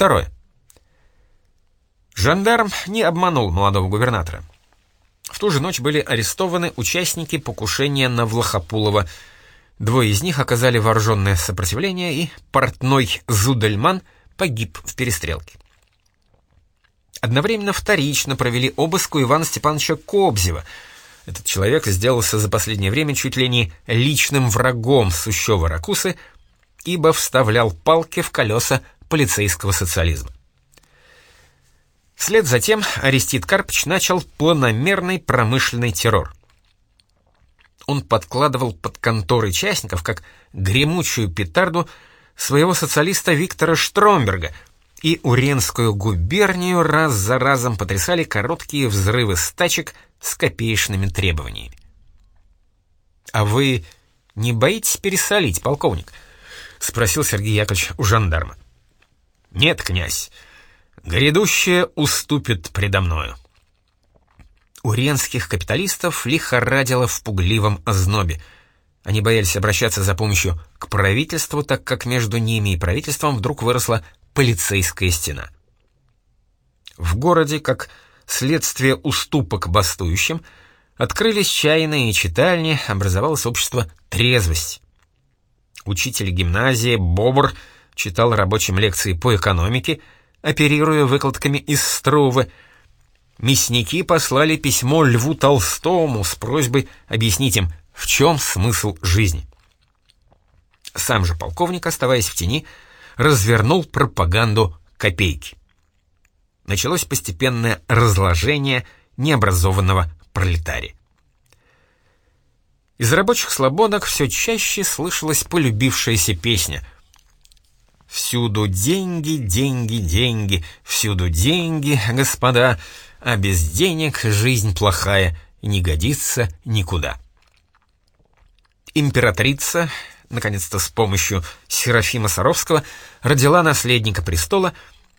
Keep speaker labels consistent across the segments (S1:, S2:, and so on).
S1: Второе. Жандарм не обманул молодого губернатора. В ту же ночь были арестованы участники покушения на Влахопулова. Двое из них оказали вооруженное сопротивление, и портной Зудельман погиб в перестрелке. Одновременно вторично провели обыск у Ивана Степановича Кобзева. Этот человек сделался за последнее время чуть ли не личным врагом Сущева-Ракусы, ибо вставлял палки в колеса полицейского социализма. Вслед за тем Арестит Карпыч начал планомерный промышленный террор. Он подкладывал под конторы частников, как гремучую петарду, своего социалиста Виктора Штромберга, и Уренскую губернию раз за разом потрясали короткие взрывы стачек с копеечными требованиями. «А вы не боитесь пересолить, полковник?» — спросил Сергей Яковлевич у жандарма. «Нет, князь, Грядущее уступит предо мною. Уренских капиталистов лихорадило в пугливом ознобе. Они боялись обращаться за помощью к правительству, так как между ними и правительством вдруг выросла полицейская стена. В городе, как следствие уступок бастующим, открылись чайные и читальни, образовалось общество «Трезвость». Учитель гимназии Бобр читал рабочим лекции по экономике — оперируя выкладками из Струвы. Мясники послали письмо Льву Толстому с просьбой объяснить им, в чем смысл жизни. Сам же полковник, оставаясь в тени, развернул пропаганду копейки. Началось постепенное разложение необразованного пролетария. Из рабочих слободок все чаще слышалась полюбившаяся песня — Всюду деньги, деньги, деньги, всюду деньги, господа, а без денег жизнь плохая не годится никуда. Императрица, наконец-то с помощью Серафима Саровского, родила наследника престола,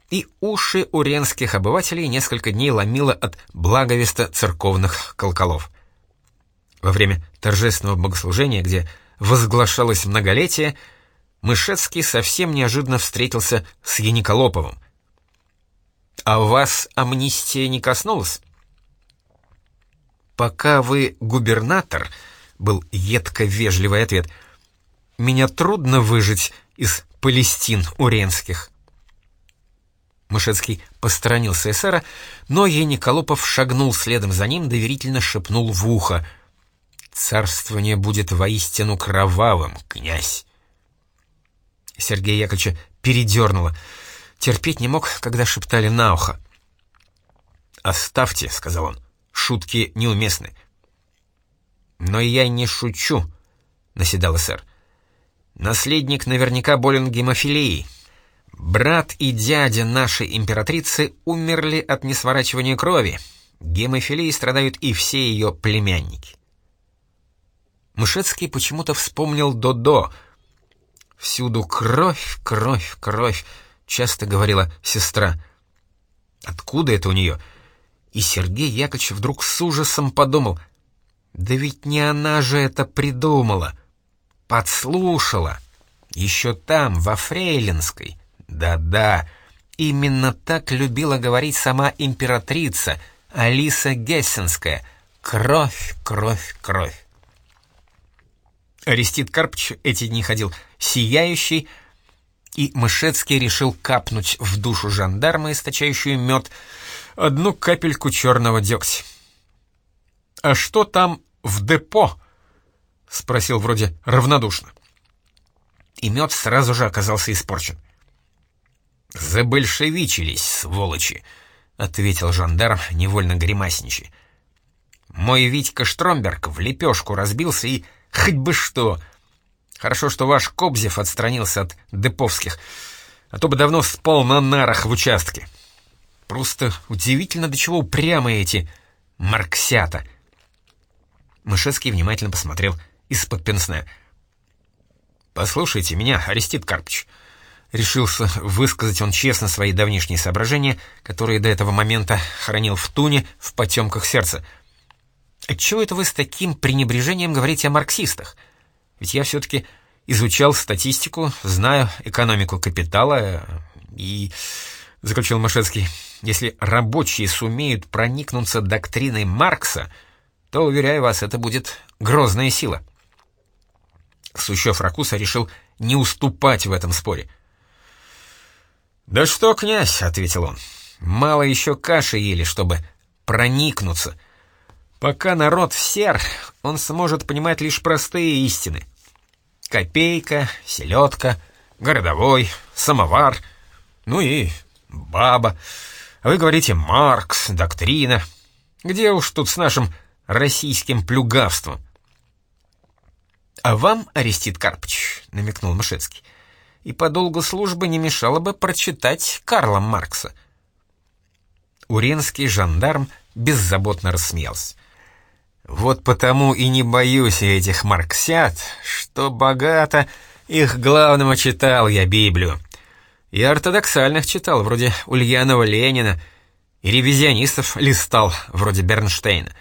S1: и уши уренских обывателей несколько дней ломило от благовеста церковных колоколов. Во время торжественного богослужения, где возглашалось многолетие, Мышецкий совсем неожиданно встретился с Яниколоповым. «А вас амнистия не коснулась?» «Пока вы губернатор», — был едко-вежливый ответ, — «меня трудно выжить из Палестин уренских». Мышецкий посторонился эсера, но Яниколопов шагнул следом за ним, доверительно шепнул в ухо. «Царствование будет воистину кровавым, князь». Сергея Яковлевича передернуло. Терпеть не мог, когда шептали на ухо. «Оставьте», — сказал он, — «шутки неуместны». «Но я не шучу», — наседал сэр. «Наследник наверняка болен гемофилией. Брат и дядя нашей императрицы умерли от несворачивания крови. Гемофилией страдают и все ее племянники». Мышецкий почему-то вспомнил Додо, — «Всюду кровь, кровь, кровь», — часто говорила сестра. «Откуда это у нее?» И Сергей Яковлевич вдруг с ужасом подумал, «Да ведь не она же это придумала, подслушала, еще там, во Фрейлинской, да-да». Именно так любила говорить сама императрица Алиса Гессенская. Кровь, кровь, кровь. Арестит Карпч эти дни ходил сияющий, и Мышецкий решил капнуть в душу жандарма, источающую мед, одну капельку черного дегтя. «А что там в депо?» — спросил вроде равнодушно. И мед сразу же оказался испорчен. «Забольшевичились, сволочи!» — ответил жандарм, невольно гримасничай. «Мой Витька Штромберг в лепешку разбился и Хоть бы что. Хорошо, что ваш Кобзев отстранился от деповских, а то бы давно спал на нарах в участке. Просто удивительно, до чего упрямые эти марксята. Мышецкий внимательно посмотрел из-под пенсне. «Послушайте меня, Арестит Карпыч», — решился высказать он честно свои давнишние соображения, которые до этого момента хранил в туне в потемках сердца — Отчего это вы с таким пренебрежением говорите о марксистах? Ведь я все-таки изучал статистику, знаю экономику капитала и... — заключил Машецкий. «Если рабочие сумеют проникнуться доктриной Маркса, то, уверяю вас, это будет грозная сила». Сущев-Ракуса решил не уступать в этом споре. «Да что, князь», — ответил он, — «мало еще каши ели, чтобы проникнуться. Пока народ сер, он сможет понимать лишь простые истины. Копейка, селедка, городовой, самовар, ну и баба. Вы говорите «Маркс», «доктрина». Где уж тут с нашим российским плюгавством?» «А вам, Арестит Карпыч», — намекнул Мышецкий, «и по долгу службы не мешало бы прочитать Карла Маркса». Уренский жандарм беззаботно рассмеялся. «Вот потому и не боюсь я этих марксят, что богато их главного читал я Библию. И ортодоксальных читал, вроде Ульянова Ленина, и ревизионистов листал, вроде Бернштейна.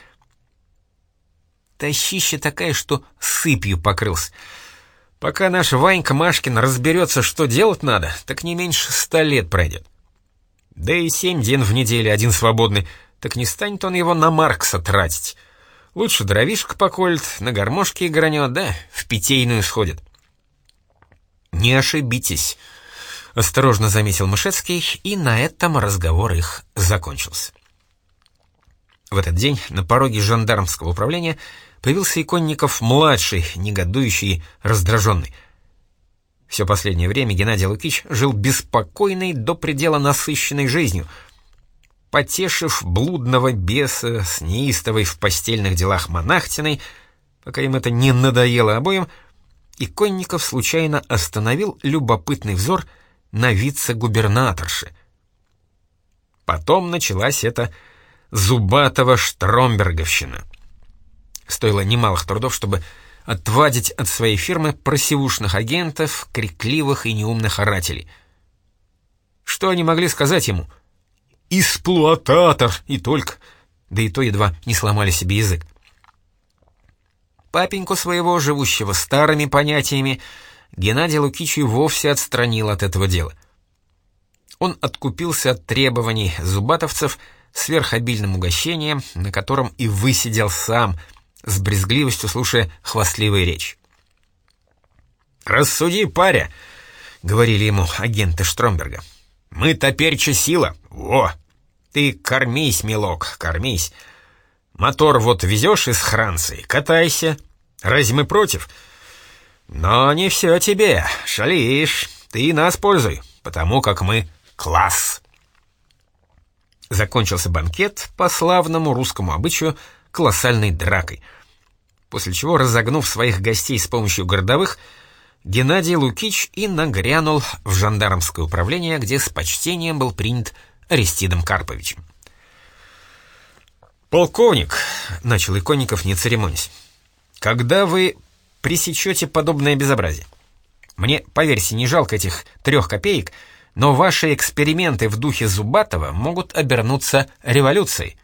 S1: Тащище такая, что сыпью покрылся. Пока наш Ванька Машкин разберется, что делать надо, так не меньше ста лет пройдет. Да и семь день в неделю один свободный, так не станет он его на Маркса тратить. Лучше дровишек поколет, на гармошке игранет, да в питейную сходит. «Не ошибитесь», — осторожно заметил Мышецкий, и на этом разговор их закончился. В этот день на пороге жандармского управления появился Иконников-младший, негодующий, раздраженный. Все последнее время Геннадий Лукич жил беспокойной до предела насыщенной жизнью. Потешив блудного беса с неистовой в постельных делах монахтиной, пока им это не надоело обоим, Иконников случайно остановил любопытный взор на вице-губернаторше. Потом началась эта зубатого Штромберговщина. Стоило немалых трудов, чтобы отвадить от своей фирмы просевушных агентов, крикливых и неумных орателей. Что они могли сказать ему? «Исплуататор!» и только, да и то едва не сломали себе язык. Папеньку своего, живущего старыми понятиями, Геннадий Лукич и вовсе отстранил от этого дела. Он откупился от требований зубатовцев сверхобильным угощением, на котором и высидел сам – с брезгливостью слушая хвастливые речь. «Рассуди, паря!» — говорили ему агенты Штромберга. «Мы топерча сила! Во! Ты кормись, милок, кормись! Мотор вот везешь из Франции, катайся! Разве мы против? Но не все тебе, шалишь, ты нас пользуй, потому как мы класс!» Закончился банкет по славному русскому обычаю — колоссальной дракой. После чего, разогнув своих гостей с помощью городовых, Геннадий Лукич и нагрянул в жандармское управление, где с почтением был принят Аристидом Карповичем. «Полковник», — начал Иконников, не церемонясь, — «когда вы пресечете подобное безобразие? Мне, поверьте, не жалко этих трех копеек, но ваши эксперименты в духе Зубатова могут обернуться революцией.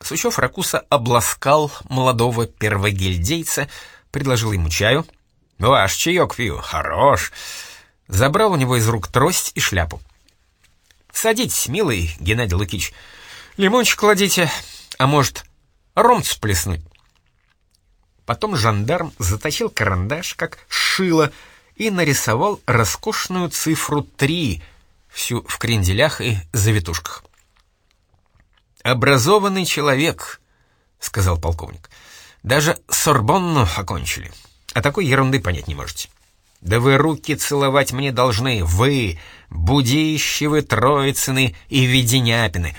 S1: Сущев Ракуса обласкал молодого первогильдейца, предложил ему чаю. «Ваш чаек пью, хорош!» Забрал у него из рук трость и шляпу. «Садитесь, милый Геннадий Лукич. Лимончик кладите, а может, ром сплеснуть?» Потом жандарм заточил карандаш, как шило, и нарисовал роскошную цифру три, всю в кренделях и завитушках. «Образованный человек», — сказал полковник. «Даже Сорбонну окончили. А такой ерунды понять не можете. Да вы руки целовать мне должны, вы, Будищевы, Троицыны и Веденяпины,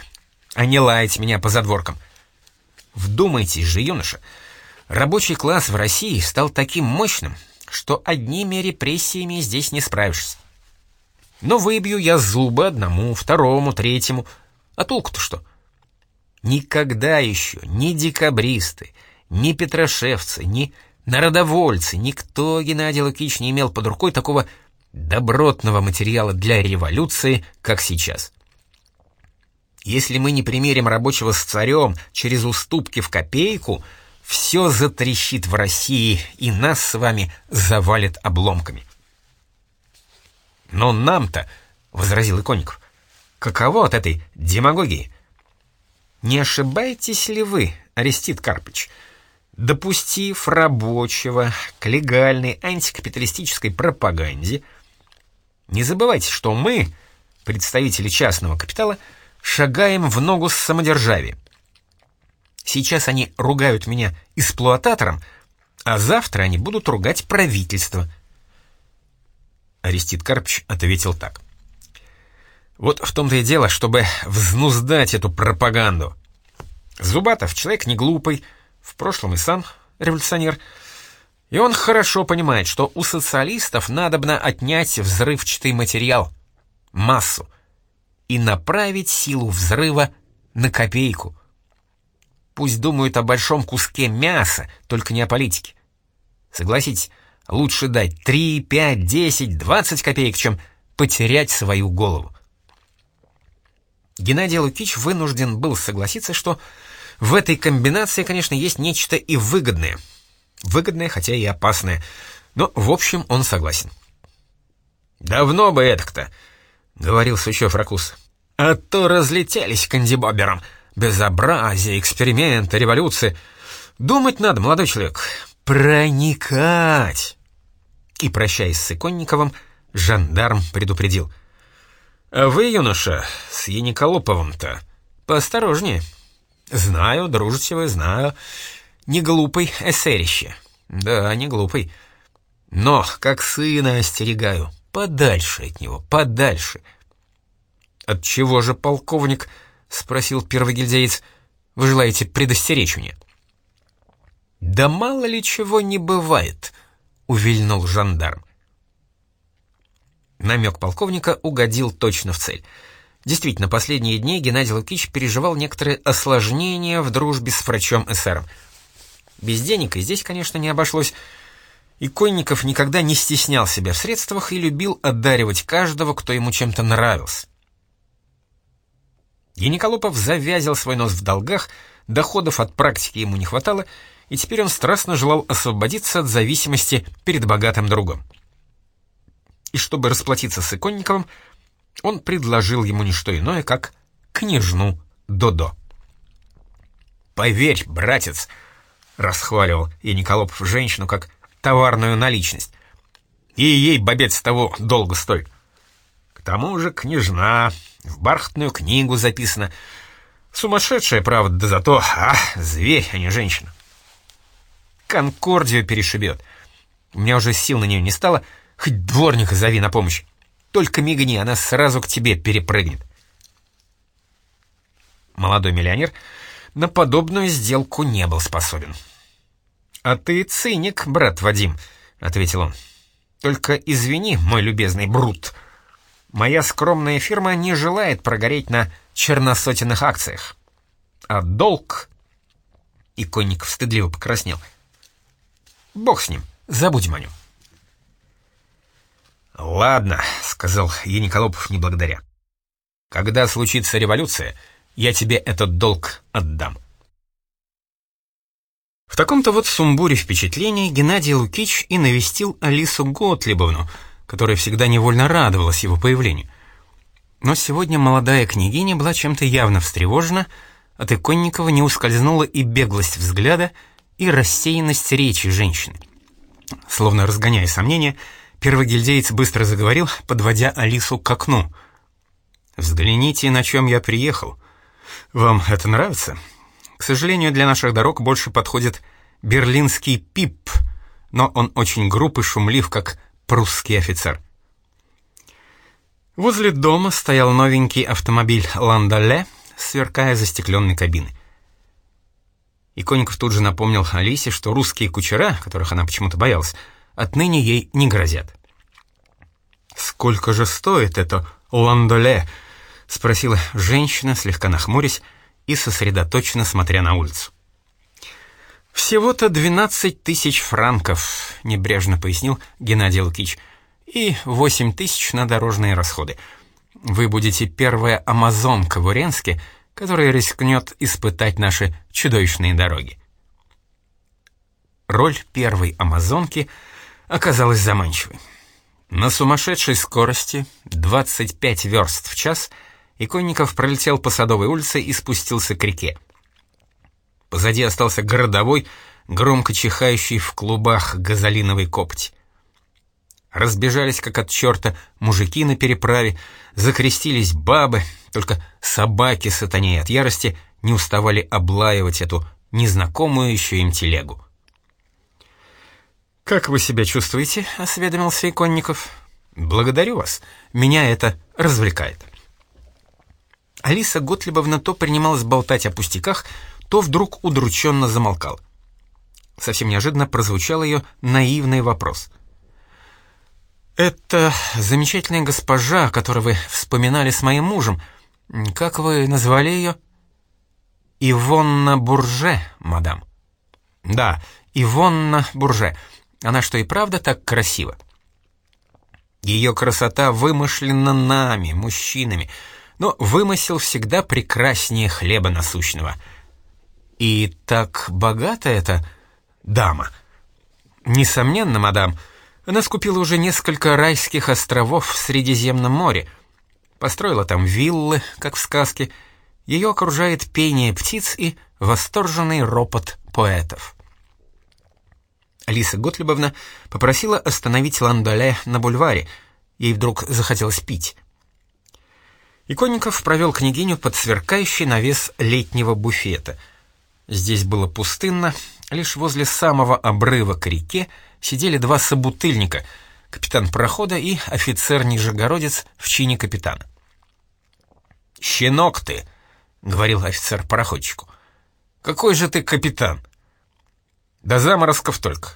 S1: а не лаять меня по задворкам. Вдумайтесь же, юноша, рабочий класс в России стал таким мощным, что одними репрессиями здесь не справишься. Но выбью я зубы одному, второму, третьему. А толку-то что? Никогда еще ни декабристы, ни петрошевцы, ни народовольцы, никто, Геннадий Лукич, не имел под рукой такого добротного материала для революции, как сейчас. Если мы не примерим рабочего с царем через уступки в копейку, все затрещит в России и нас с вами завалит обломками. Но нам-то, — возразил Иконников. «Каково от этой демагогии?» «Не ошибаетесь ли вы, Арестит Карпыч, допустив рабочего к легальной антикапиталистической пропаганде, не забывайте, что мы, представители частного капитала, шагаем в ногу с самодержавием. Сейчас они ругают меня эксплуататором, а завтра они будут ругать правительство. Арестит Карпч ответил так. Вот в том-то и дело, чтобы взнуздать эту пропаганду. Зубатов человек не глупый, в прошлом и сам революционер, и он хорошо понимает, что у социалистов надобно отнять взрывчатый материал, массу, и направить силу взрыва на копейку. Пусть думают о большом куске мяса, только не о политике. Согласитесь, лучше дать 3, 5, 10, 20 копеек, чем потерять свою голову. Геннадий Лукич вынужден был согласиться, что в этой комбинации, конечно, есть нечто и выгодное. Выгодное, хотя и опасное. Но, в общем, он согласен. «Давно бы это-то», — говорил Сучев Ракус. «А то разлетелись кандибобером». Безобразие, эксперименты, революции. Думать надо, молодой человек. Проникать. И, прощаясь с Иконниковым, жандарм предупредил. «А вы, юноша, с Яниколоповым-то поосторожнее. Знаю, дружите вы, знаю. Не глупый эсерище. Да, не глупый. Но, как сына остерегаю, подальше от него, подальше». «От чего же, полковник?» — спросил первый гильдеец. «Вы желаете предостеречь меня?» «Да мало ли чего не бывает», — увильнул жандарм. Намек полковника угодил точно в цель. Действительно, последние дни Геннадий Лукич переживал некоторые осложнения в дружбе с врачом-эсером. Без денег и здесь, конечно, не обошлось. И Конников никогда не стеснял себя в средствах и любил одаривать каждого, кто ему чем-то нравился. Яниколопов завязил свой нос в долгах, доходов от практики ему не хватало, и теперь он страстно желал освободиться от зависимости перед богатым другом. И чтобы расплатиться с Иконниковым, он предложил ему не что иное, как княжну Додо. «Поверь, братец», — расхваливал Яниколопов женщину как товарную наличность, «и ей бобец того долго стоит. К тому же княжна, в бархатную книгу записано. Сумасшедшая, правда, да зато, а, зверь, а не женщина. Конкордию перешибет. У меня уже сил на нее не стало, хоть дворника зови на помощь. Только мигни, она сразу к тебе перепрыгнет. Молодой миллионер на подобную сделку не был способен. «А ты циник, брат Вадим», — ответил он. «Только извини, мой любезный Брут». Моя скромная фирма не желает прогореть на черносотенных акциях. А долг... И Конников стыдливо покраснел. Бог с ним, забудем о нем. «Ладно», — сказал Яниколопов не благодаря. «Когда случится революция, я тебе этот долг отдам». В таком-то вот сумбуре впечатлений Геннадий Лукич и навестил Алису Готлибовну — которая всегда невольно радовалась его появлению. Но сегодня молодая княгиня была чем-то явно встревожена, от Иконникова не ускользнула и беглость взгляда, и рассеянность речи женщины. Словно разгоняя сомнения, первый гильдеец быстро заговорил, подводя Алису к окну. «Взгляните, на чем я приехал. Вам это нравится? К сожалению, для наших дорог больше подходит берлинский пип, но он очень груб и шумлив, как прусский офицер. Возле дома стоял новенький автомобиль «Ландале», сверкая застекленной кабины. Иконников тут же напомнил Алисе, что русские кучера, которых она почему-то боялась, отныне ей не грозят. «Сколько же стоит это «Ландоле»?» — спросила женщина, слегка нахмурясь и сосредоточенно смотря на улицу. «Всего-то 12 тысяч франков», — небрежно пояснил Геннадий Лукич, «и 8 тысяч на дорожные расходы. Вы будете первая амазонка в Уренске, которая рискнет испытать наши чудовищные дороги». Роль первой амазонки оказалась заманчивой. На сумасшедшей скорости, 25 верст в час, Иконников пролетел по Садовой улице и спустился к реке. Позади остался городовой, громко чихающий в клубах газолиновой копти. Разбежались, как от черта, мужики на переправе, закрестились бабы, только собаки сатаней от ярости не уставали облаивать эту незнакомую еще им телегу. «Как вы себя чувствуете?» — осведомился Иконников. «Благодарю вас. Меня это развлекает». Алиса Готлибовна то принималась болтать о пустяках, то вдруг удрученно замолкал. Совсем неожиданно прозвучал ее наивный вопрос. «Это замечательная госпожа, которую вы вспоминали с моим мужем. Как вы назвали ее?» «Ивонна Бурже, мадам». «Да, Ивонна Бурже. Она что и правда так красива?» Ее красота вымышлена нами, мужчинами, но вымысел всегда прекраснее хлеба насущного. И так богата эта дама. Несомненно, мадам, она скупила уже несколько райских островов в Средиземном море, построила там виллы, как в сказке, ее окружает пение птиц и восторженный ропот поэтов. Алиса Готлибовна попросила остановить Ландоле на бульваре, ей вдруг захотелось пить. Иконников провел княгиню под сверкающий навес летнего буфета. Здесь было пустынно, лишь возле самого обрыва к реке сидели два собутыльника, капитан прохода и офицер-нижегородец в чине капитана. «Щенок ты!» — говорил офицер пароходчику. «Какой же ты капитан?» «До заморозков только.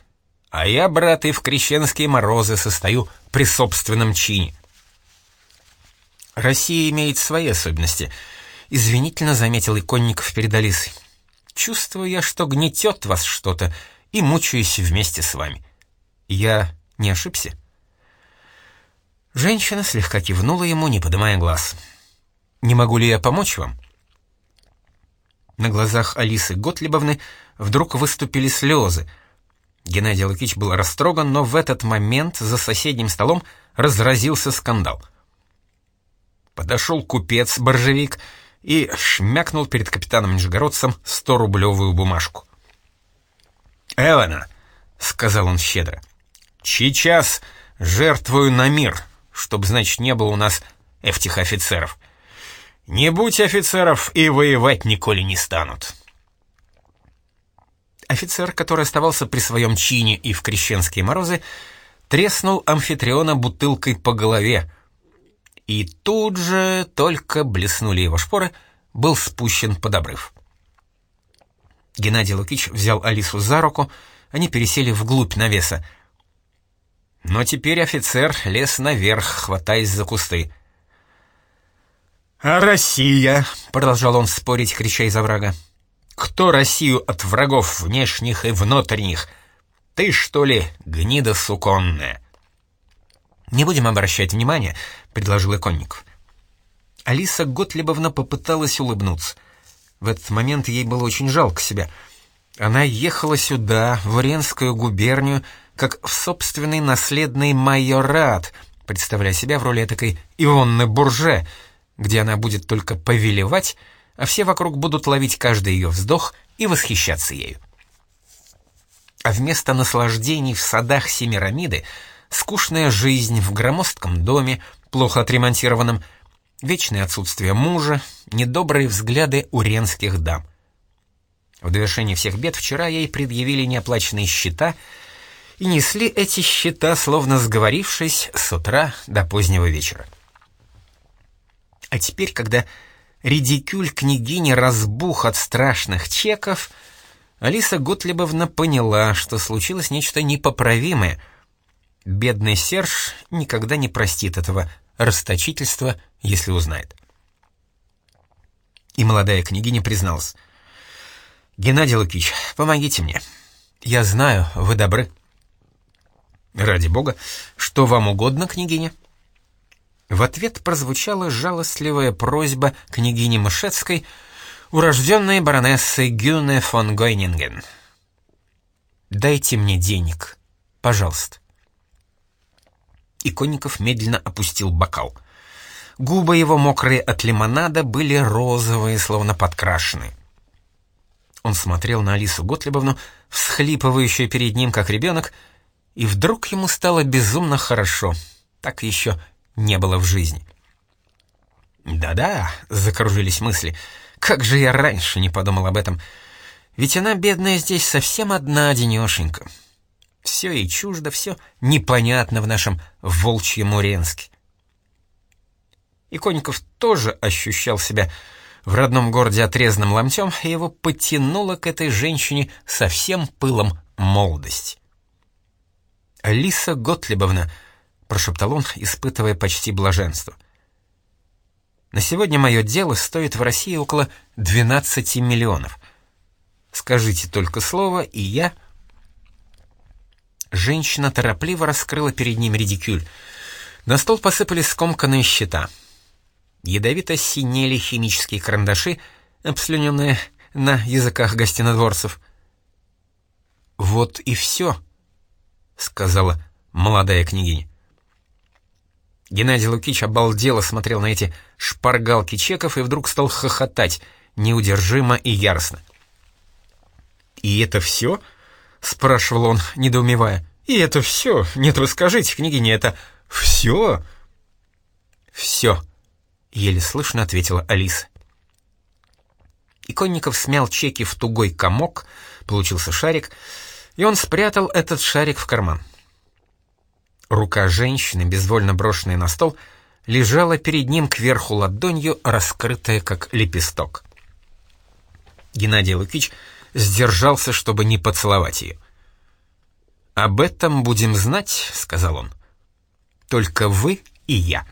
S1: А я, брат, и в крещенские морозы состою при собственном чине». «Россия имеет свои особенности», — извинительно заметил Иконников перед Алисой. «Чувствую я, что гнетет вас что-то, и мучаюсь вместе с вами. Я не ошибся?» Женщина слегка кивнула ему, не поднимая глаз. «Не могу ли я помочь вам?» На глазах Алисы Готлибовны вдруг выступили слезы. Геннадий Лукич был растроган, но в этот момент за соседним столом разразился скандал. Подошел купец-боржевик и шмякнул перед капитаном-нижегородцем сто-рублевую бумажку. «Эвана», — сказал он щедро, — «сейчас жертвую на мир, чтобы, значит, не было у нас этих офицеров». Не будь офицеров, и воевать николи не станут. Офицер, который оставался при своем чине и в крещенские морозы, треснул амфитриона бутылкой по голове. И тут же, только блеснули его шпоры, был спущен под обрыв. Геннадий Лукич взял Алису за руку, они пересели вглубь навеса. Но теперь офицер лез наверх, хватаясь за кусты. «А Россия?» — продолжал он спорить, крича из оврага. «Кто Россию от врагов внешних и внутренних? Ты, что ли, гнида суконная?» «Не будем обращать внимания», — предложил Иконников. Алиса Готлебовна попыталась улыбнуться. В этот момент ей было очень жалко себя. Она ехала сюда, в Уренскую губернию, как в собственный наследный майорат, представляя себя в роли такой Ивонны Бурже — где она будет только повелевать, а все вокруг будут ловить каждый ее вздох и восхищаться ею. А вместо наслаждений в садах Семирамиды скучная жизнь в громоздком доме, плохо отремонтированном, вечное отсутствие мужа, недобрые взгляды уренских дам. В довершение всех бед вчера ей предъявили неоплаченные счета, и несли эти счета, словно сговорившись, с утра до позднего вечера. А теперь, когда редикюль княгини разбух от страшных чеков, Алиса Готлебовна поняла, что случилось нечто непоправимое. Бедный Серж никогда не простит этого расточительства, если узнает. И молодая княгиня призналась. «Геннадий Лукич, помогите мне. Я знаю, вы добры». «Ради бога, что вам угодно, княгиня?» В ответ прозвучала жалостливая просьба княгини Мышецкой, урожденной баронессы Гюне фон Гойнинген. «Дайте мне денег, пожалуйста». Иконников медленно опустил бокал. Губы его, мокрые от лимонада, были розовые, словно подкрашенные. Он смотрел на Алису Готлебовну, всхлипывающую перед ним, как ребенок, и вдруг ему стало безумно хорошо. Так еще не было в жизни. «Да-да», — закружились мысли, — «как же я раньше не подумал об этом. Ведь она, бедная, здесь совсем одна денешенька. Все и чуждо, все непонятно в нашем волчьем Уренске». Иконников тоже ощущал себя в родном городе отрезанным ломтем, и его потянуло к этой женщине со всем пылом молодости. «Алиса Готлебовна», — прошептал он, испытывая почти блаженство. «На сегодня мое дело стоит в России около 12 миллионов. Скажите только слово, и я...» Женщина торопливо раскрыла перед ним редикюль. На стол посыпались скомканные счета — Ядовито синели химические карандаши, обслюненные на языках гостинодворцев. «Вот и все», — сказала молодая княгиня. Геннадий Лукич обалдело смотрел на эти шпаргалки чеков и вдруг стал хохотать, неудержимо и яростно. «И это все?» — спрашивал он, недоумевая. «И это все? Нет, вы скажите, княгиня, это все?» «Все», — еле слышно ответила Алиса. Иконников смял чеки в тугой комок, получился шарик, и он спрятал этот шарик в карман. Рука женщины, безвольно брошенная на стол, лежала перед ним кверху ладонью, раскрытая как лепесток. Геннадий Лукич сдержался, чтобы не поцеловать ее. «Об этом будем знать», — сказал он. «Только вы и я».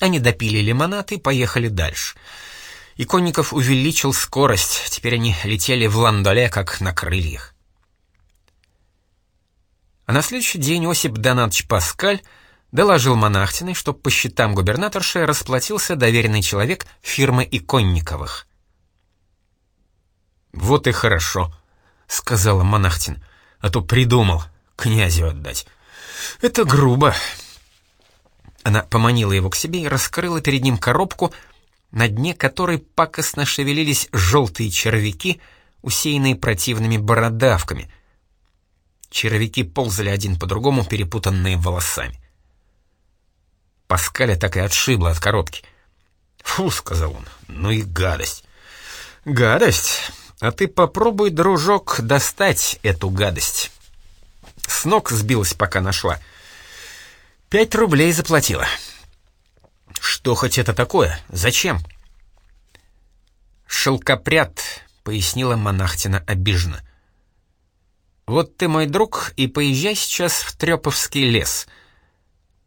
S1: Они допили лимонад и поехали дальше. Иконников увеличил скорость, теперь они летели в ландоле, как на крыльях. А на следующий день Осип Донатович Паскаль доложил Монахтиной, что по счетам губернаторши расплатился доверенный человек фирмы Иконниковых. «Вот и хорошо», — сказала Монахтин, — «а то придумал князю отдать. Это грубо». Она поманила его к себе и раскрыла перед ним коробку, на дне которой пакостно шевелились желтые червяки, усеянные противными бородавками. Червяки ползали один по другому, перепутанные волосами. Паскаля так и отшибла от коробки. «Фу», — сказал он, — «ну и гадость». «Гадость? А ты попробуй, дружок, достать эту гадость». С ног сбилась, пока нашла — Пять рублей заплатила. Что хоть это такое? Зачем? Шелкопряд, пояснила монахтина обиженно. Вот ты мой друг, и поезжай сейчас в Трёповский лес.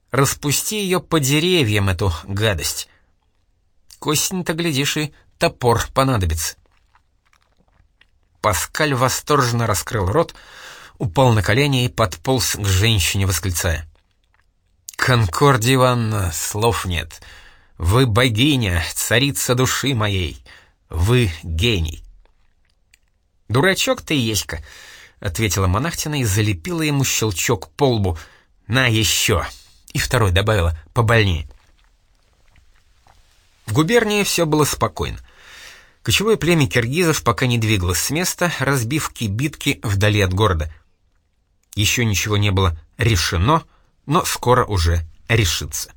S1: Распусти ее по деревьям, эту гадость. К осени-то, глядишь, и топор понадобится. Паскаль восторженно раскрыл рот, упал на колени и подполз к женщине, восклицая. «Конкордия Ивановна, слов нет. Вы богиня, царица души моей. Вы гений». «Дурачок ты, Еська», — ответила монахтина и залепила ему щелчок по лбу. «На еще!» И второй добавила «побольнее». В губернии все было спокойно. Кочевое племя киргизов пока не двигалось с места, разбив кибитки вдали от города. Еще ничего не было решено — но скоро уже решится.